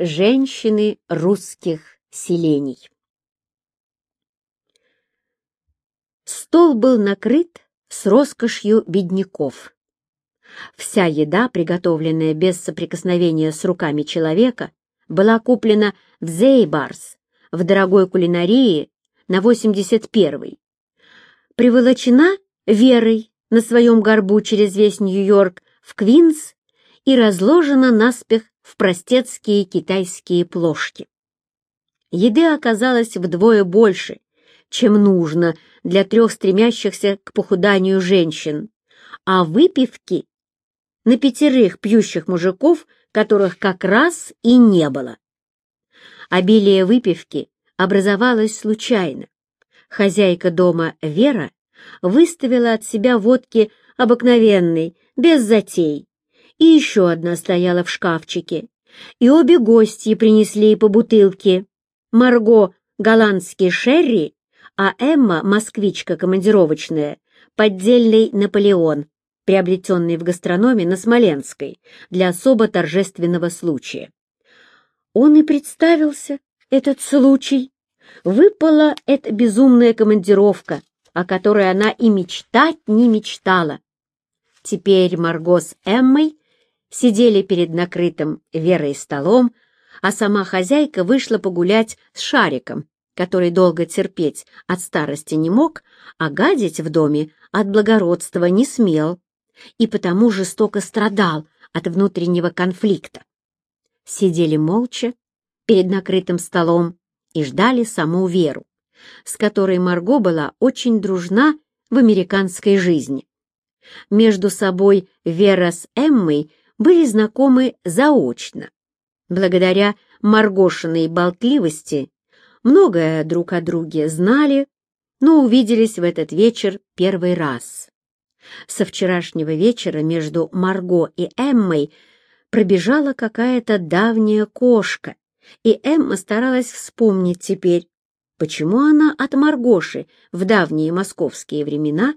Женщины русских селений. Стол был накрыт с роскошью бедняков. Вся еда, приготовленная без соприкосновения с руками человека, была куплена в Зейбарс, в дорогой кулинарии на 81-й. Приволочена Верой на своем горбу через весь Нью-Йорк в Квинс и разложена наспех в простецкие китайские плошки. Еды оказалось вдвое больше, чем нужно для трех стремящихся к похуданию женщин, а выпивки на пятерых пьющих мужиков, которых как раз и не было. Обилие выпивки образовалось случайно. Хозяйка дома Вера выставила от себя водки обыкновенной, без затей, и еще одна стояла в шкафчике, и обе гости принесли по бутылке. Марго — голландский шерри, а Эмма — москвичка командировочная, поддельный Наполеон, приобретенный в гастрономе на Смоленской для особо торжественного случая. Он и представился, этот случай. Выпала эта безумная командировка, о которой она и мечтать не мечтала. Теперь Марго с Эммой сидели перед накрытым Верой столом, а сама хозяйка вышла погулять с Шариком, который долго терпеть от старости не мог, а гадить в доме от благородства не смел и потому жестоко страдал от внутреннего конфликта. Сидели молча перед накрытым столом и ждали саму Веру, с которой Марго была очень дружна в американской жизни. Между собой Вера с Эммой были знакомы заочно. Благодаря Маргошиной болтливости многое друг о друге знали, но увиделись в этот вечер первый раз. Со вчерашнего вечера между Марго и Эммой пробежала какая-то давняя кошка, и Эмма старалась вспомнить теперь, почему она от Маргоши в давние московские времена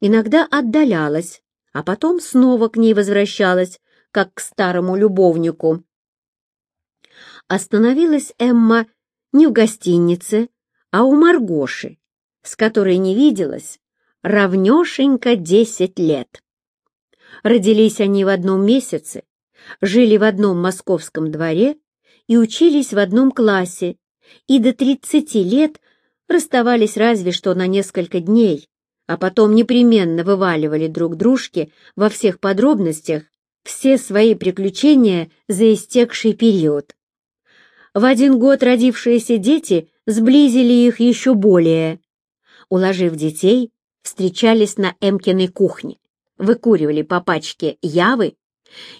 иногда отдалялась, а потом снова к ней возвращалась, как к старому любовнику. Остановилась Эмма не в гостинице, а у Маргоши, с которой не виделась равнешенько десять лет. Родились они в одном месяце, жили в одном московском дворе и учились в одном классе, и до тридцати лет расставались разве что на несколько дней, а потом непременно вываливали друг дружке во всех подробностях все свои приключения за истекший период. В один год родившиеся дети сблизили их еще более. Уложив детей, встречались на Эмкиной кухне, выкуривали по пачке явы,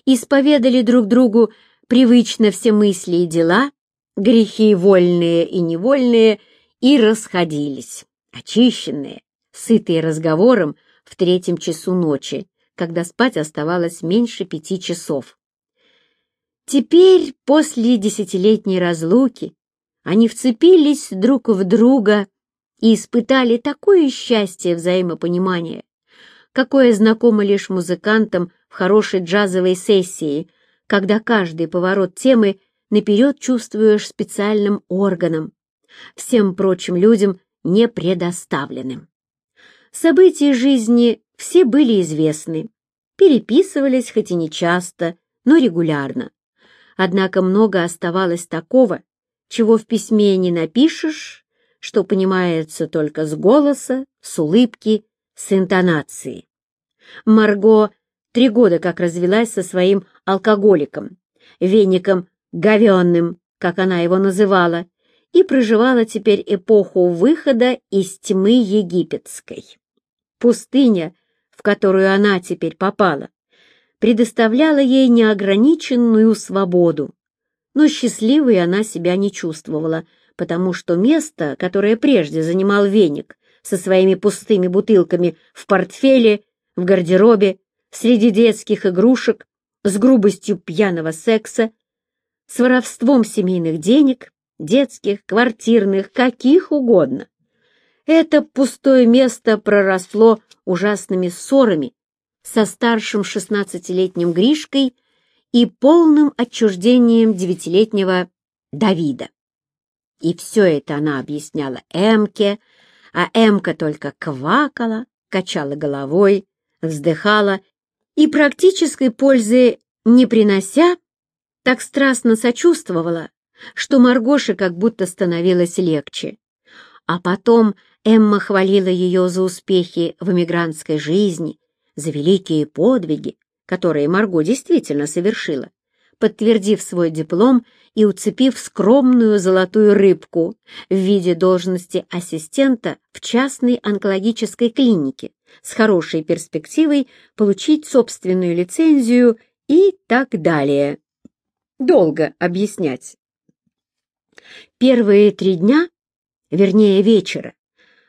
исповедали друг другу привычно все мысли и дела, грехи вольные и невольные, и расходились, очищенные, сытые разговором в третьем часу ночи, когда спать оставалось меньше пяти часов. Теперь, после десятилетней разлуки, они вцепились друг в друга и испытали такое счастье взаимопонимания, какое знакомо лишь музыкантам в хорошей джазовой сессии, когда каждый поворот темы наперед чувствуешь специальным органом, всем прочим людям не предоставленным. События жизни все были известны, переписывались хоть и не часто, но регулярно. Однако много оставалось такого, чего в письме не напишешь, что понимается только с голоса, с улыбки, с интонацией. Марго три года как развелась со своим алкоголиком, веником говенным, как она его называла, и проживала теперь эпоху выхода из тьмы египетской. Пустыня, в которую она теперь попала, предоставляла ей неограниченную свободу, но счастливой она себя не чувствовала, потому что место, которое прежде занимал веник со своими пустыми бутылками в портфеле, в гардеробе, среди детских игрушек, с грубостью пьяного секса, с воровством семейных денег, детских, квартирных, каких угодно. Это пустое место проросло ужасными ссорами со старшим шестнадцатилетним Гришкой и полным отчуждением девятилетнего Давида. И все это она объясняла Эмке, а Эмка только квакала, качала головой, вздыхала и практической пользы не принося, так страстно сочувствовала, что Маргоше как будто становилось легче. А потом Эмма хвалила ее за успехи в эмигрантской жизни, за великие подвиги, которые Марго действительно совершила, подтвердив свой диплом и уцепив скромную золотую рыбку в виде должности ассистента в частной онкологической клинике с хорошей перспективой получить собственную лицензию и так далее. Долго объяснять. Первые три дня, вернее вечера,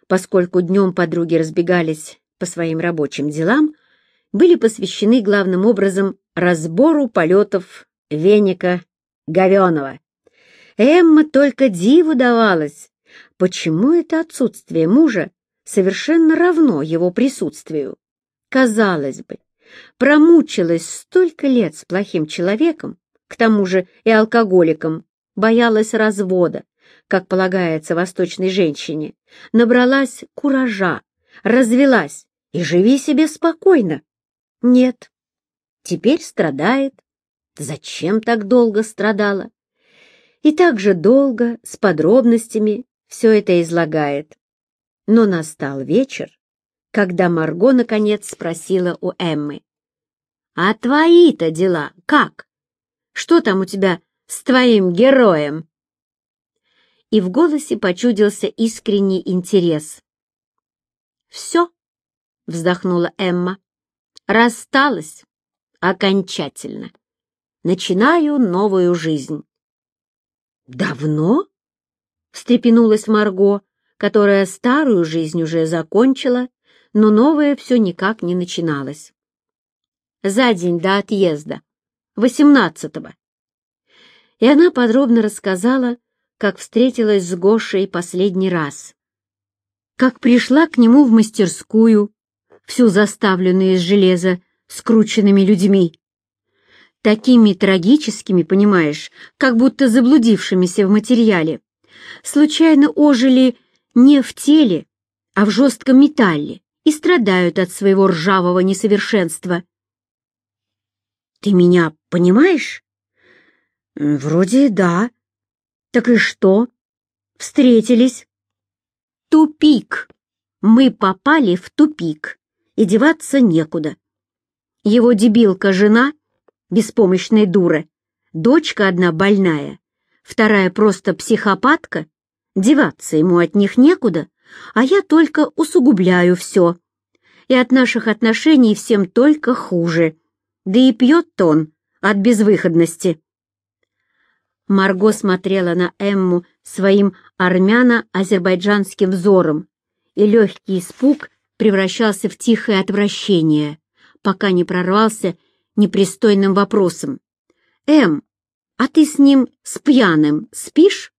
поскольку днем подруги разбегались по своим рабочим делам, были посвящены главным образом разбору полетов веника Говенова. Эмма только диву давалась, почему это отсутствие мужа совершенно равно его присутствию. Казалось бы, промучилась столько лет с плохим человеком, к тому же и алкоголиком, боялась развода, как полагается восточной женщине, набралась куража, развелась и живи себе спокойно. Нет, теперь страдает. Зачем так долго страдала? И так же долго, с подробностями, все это излагает. Но настал вечер, когда Марго наконец спросила у Эммы. «А твои-то дела как? Что там у тебя с твоим героем?» И в голосе почудился искренний интерес. «Все», — вздохнула Эмма, — «рассталась окончательно. Начинаю новую жизнь». «Давно?» — встрепенулась Марго, которая старую жизнь уже закончила, но новая все никак не начиналась. За день до отъезда, восемнадцатого. И она подробно рассказала, как встретилась с Гошей последний раз. Как пришла к нему в мастерскую, всю заставленную из железа скрученными людьми. Такими трагическими, понимаешь, как будто заблудившимися в материале. Случайно ожили не в теле, а в жестком металле и страдают от своего ржавого несовершенства. «Ты меня понимаешь?» «Вроде да. Так и что? Встретились?» «Тупик. Мы попали в тупик, и деваться некуда. Его дебилка-жена, беспомощная дура, дочка одна больная, вторая просто психопатка, Деваться ему от них некуда, а я только усугубляю все. И от наших отношений всем только хуже. Да и пьет-то он от безвыходности. Марго смотрела на Эмму своим армяно-азербайджанским взором, и легкий испуг превращался в тихое отвращение, пока не прорвался непристойным вопросом. «Эм, а ты с ним, с пьяным, спишь?»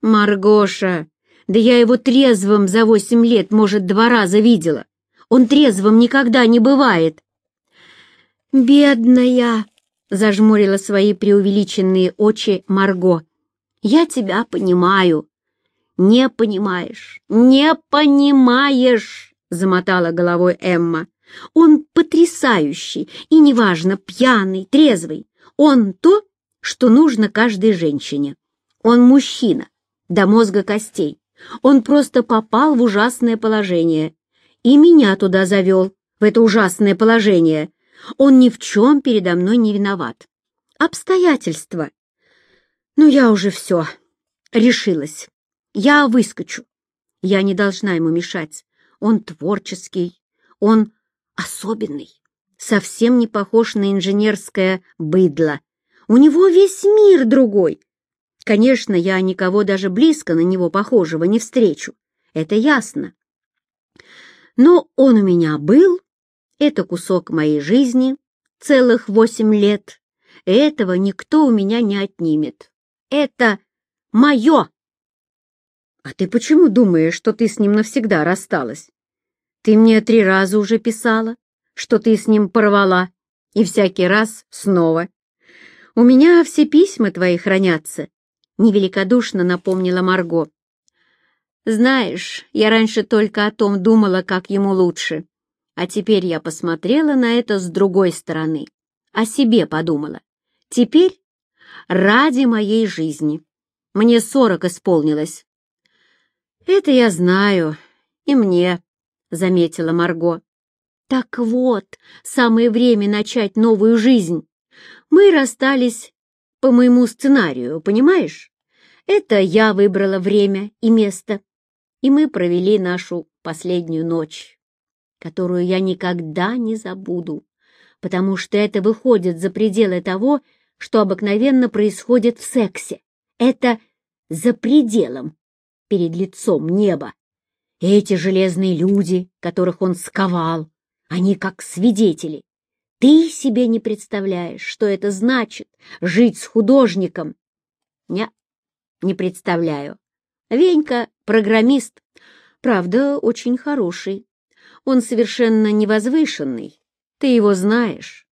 «Маргоша, да я его трезвым за восемь лет, может, два раза видела. Он трезвым никогда не бывает». «Бедная!» — зажмурила свои преувеличенные очи Марго. «Я тебя понимаю». «Не понимаешь, не понимаешь!» — замотала головой Эмма. «Он потрясающий, и неважно, пьяный, трезвый. Он то, что нужно каждой женщине. Он мужчина, до мозга костей. Он просто попал в ужасное положение. И меня туда завел, в это ужасное положение. Он ни в чем передо мной не виноват. Обстоятельства. Ну, я уже все. Решилась. Я выскочу. Я не должна ему мешать. Он творческий. Он особенный. Совсем не похож на инженерское быдло. У него весь мир другой. Конечно, я никого даже близко на него похожего не встречу, это ясно. Но он у меня был, это кусок моей жизни, целых восемь лет, этого никто у меня не отнимет. Это мое! А ты почему думаешь, что ты с ним навсегда рассталась? Ты мне три раза уже писала, что ты с ним порвала, и всякий раз снова. «У меня все письма твои хранятся», — невеликодушно напомнила Марго. «Знаешь, я раньше только о том думала, как ему лучше, а теперь я посмотрела на это с другой стороны, о себе подумала. Теперь ради моей жизни. Мне сорок исполнилось». «Это я знаю, и мне», — заметила Марго. «Так вот, самое время начать новую жизнь. Мы расстались по моему сценарию, понимаешь? Это я выбрала время и место, и мы провели нашу последнюю ночь, которую я никогда не забуду, потому что это выходит за пределы того, что обыкновенно происходит в сексе. Это за пределом, перед лицом неба. Эти железные люди, которых он сковал, они как свидетели. Ты себе не представляешь, что это значит — жить с художником. Не, не представляю. Венька — программист, правда, очень хороший. Он совершенно невозвышенный, ты его знаешь.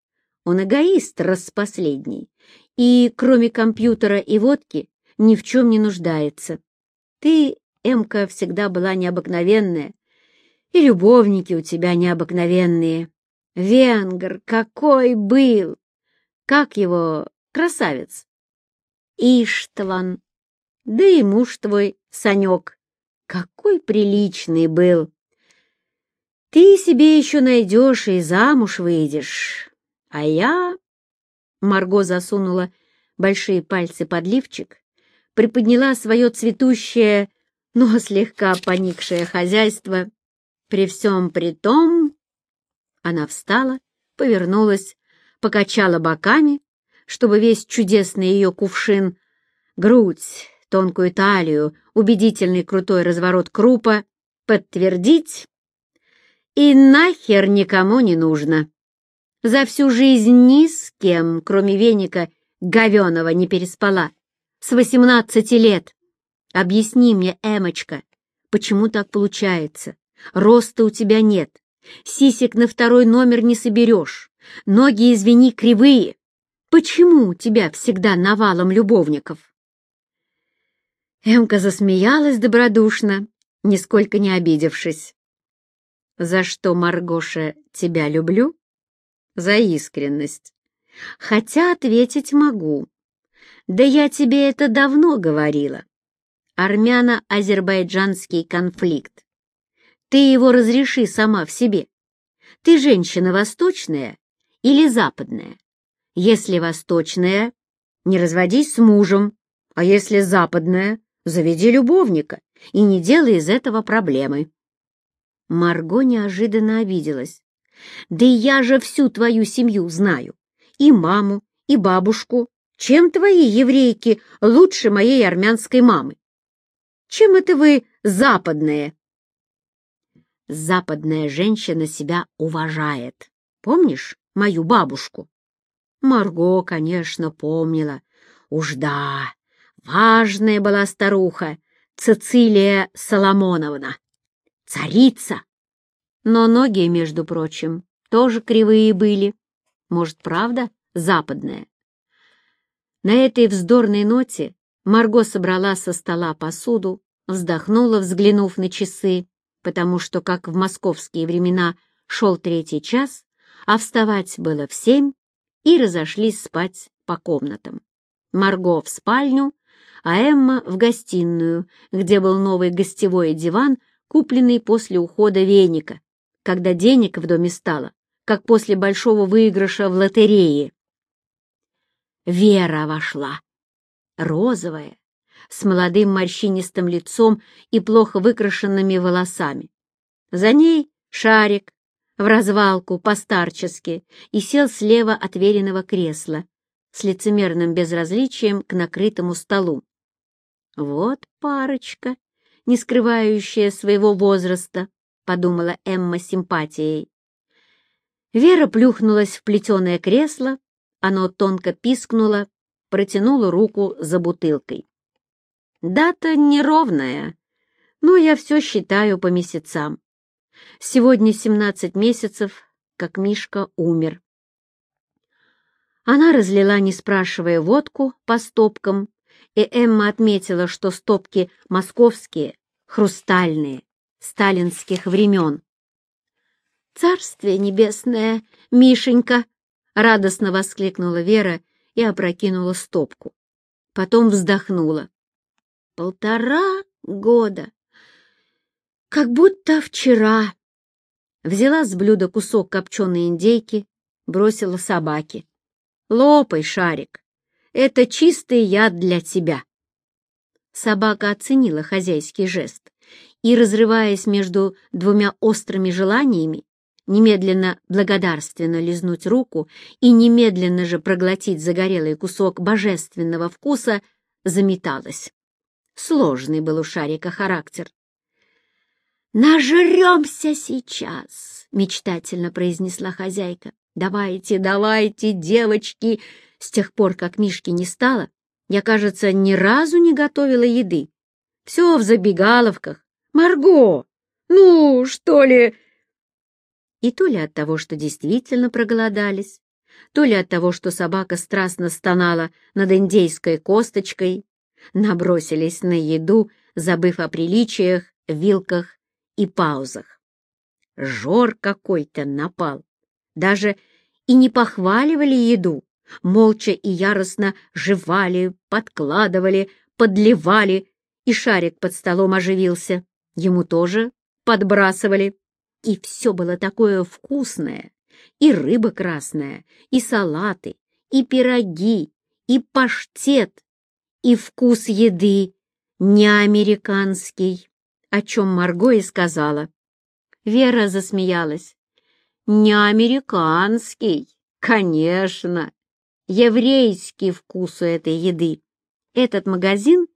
Он эгоист распоследний, и, кроме компьютера и водки, ни в чем не нуждается. Ты, Эмка, всегда была необыкновенная, и любовники у тебя необыкновенные. Венгр какой был! Как его, красавец? Иштван. Да и муж твой, Санек, какой приличный был. Ты себе еще найдешь и замуж выйдешь. А я... Марго засунула большие пальцы под лифчик, приподняла свое цветущее, но слегка поникшее хозяйство. При всем при том она встала, повернулась, покачала боками, чтобы весь чудесный ее кувшин, грудь, тонкую талию, убедительный крутой разворот крупа подтвердить и нахер никому не нужно. За всю жизнь ни с кем, кроме веника, говеного не переспала. С восемнадцати лет. Объясни мне, Эмочка, почему так получается? Роста у тебя нет, Сисек на второй номер не соберешь. Ноги, извини, кривые. Почему у тебя всегда навалом любовников?» Эмка засмеялась добродушно, нисколько не обидевшись. «За что, Маргоша, тебя люблю?» «За искренность. Хотя ответить могу. Да я тебе это давно говорила. Армяно-азербайджанский конфликт. Ты его разреши сама в себе. Ты женщина восточная или западная? Если восточная, не разводись с мужем, а если западная, заведи любовника и не делай из этого проблемы. Марго неожиданно обиделась. «Да я же всю твою семью знаю, и маму, и бабушку. Чем твои еврейки лучше моей армянской мамы? Чем это вы западные?» западная женщина себя уважает. Помнишь мою бабушку? Марго, конечно, помнила. Уж да, важная была старуха, Цицилия Соломоновна. Царица. Но ноги, между прочим, тоже кривые были. Может, правда, западная? На этой вздорной ноте Марго собрала со стола посуду, вздохнула, взглянув на часы, потому что, как в московские времена, шел третий час, а вставать было в семь, и разошлись спать по комнатам. Марго в спальню, а Эмма в гостиную, где был новый гостевой диван, купленный после ухода веника, когда денег в доме стало, как после большого выигрыша в лотерее. Вера вошла, розовая, с молодым морщинистым лицом и плохо выкрашенными волосами. За ней шарик в развалку постарчески и сел слева от веренного кресла с лицемерным безразличием к накрытому столу. «Вот парочка, не скрывающая своего возраста», — подумала Эмма симпатией. Вера плюхнулась в плетеное кресло, оно тонко пискнуло, протянула руку за бутылкой. Дата неровная, но я все считаю по месяцам. Сегодня 17 месяцев, как Мишка умер. Она разлила, не спрашивая, водку по стопкам, и Эмма отметила, что стопки московские, хрустальные, сталинских времен. «Царствие небесное, Мишенька!» — радостно воскликнула Вера и опрокинула стопку. Потом вздохнула. «Полтора года! Как будто вчера!» Взяла с блюда кусок копченой индейки, бросила собаке. «Лопай, шарик! Это чистый яд для тебя!» Собака оценила хозяйский жест и, разрываясь между двумя острыми желаниями, немедленно благодарственно лизнуть руку и немедленно же проглотить загорелый кусок божественного вкуса, заметалась. Сложный был у Шарика характер. «Нажремся сейчас!» — мечтательно произнесла хозяйка. «Давайте, давайте, девочки!» С тех пор, как Мишки не стало, я, кажется, ни разу не готовила еды. Все в забегаловках. «Марго! Ну, что ли, и то ли от того, что действительно проголодались, то ли от того, что собака страстно стонала над индейской косточкой, набросились на еду, забыв о приличиях, вилках и паузах. Жор какой-то напал. Даже и не похваливали еду, молча и яростно жевали, подкладывали, подливали, и шарик под столом оживился. Ему тоже подбрасывали. И все было такое вкусное, и рыба красная, и салаты, и пироги, и паштет, и вкус еды не американский, о чем Марго и сказала. Вера засмеялась. Не американский, конечно, еврейский вкус у этой еды. Этот магазин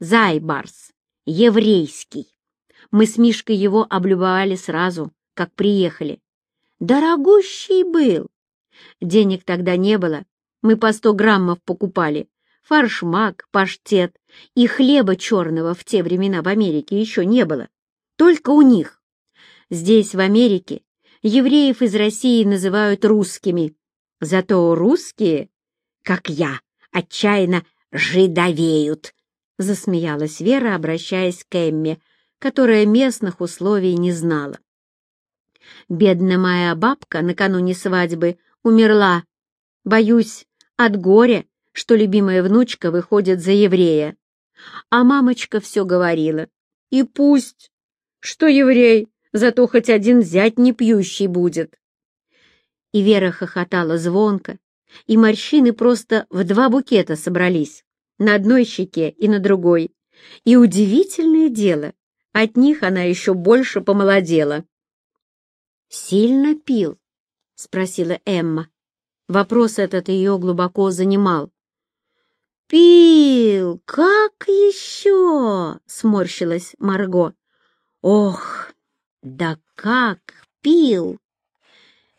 Зайбарс, еврейский. Мы с Мишкой его облюбовали сразу, как приехали. Дорогущий был. Денег тогда не было. Мы по сто граммов покупали. Фаршмак, паштет и хлеба черного в те времена в Америке еще не было. Только у них. Здесь, в Америке, евреев из России называют русскими. Зато русские, как я, отчаянно жидовеют, — засмеялась Вера, обращаясь к Эмме, которая местных условий не знала. Бедная моя бабка накануне свадьбы умерла. Боюсь, от горя, что любимая внучка выходит за еврея. А мамочка все говорила. И пусть, что еврей, зато хоть один зять не пьющий будет. И Вера хохотала звонко, и морщины просто в два букета собрались, на одной щеке и на другой. И удивительное дело, от них она еще больше помолодела. «Сильно пил?» — спросила Эмма. Вопрос этот ее глубоко занимал. «Пил! Как еще?» — сморщилась Марго. «Ох, да как пил!»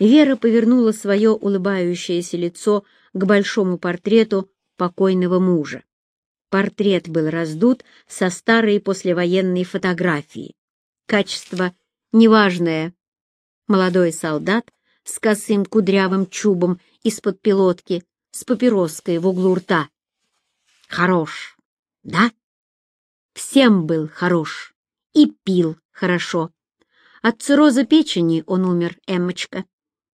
Вера повернула свое улыбающееся лицо к большому портрету покойного мужа. Портрет был раздут со старой послевоенной фотографии. Качество неважное. Молодой солдат с косым кудрявым чубом из-под пилотки, с папироской в углу рта. Хорош, да? Всем был хорош и пил хорошо. От цирроза печени он умер, Эммочка.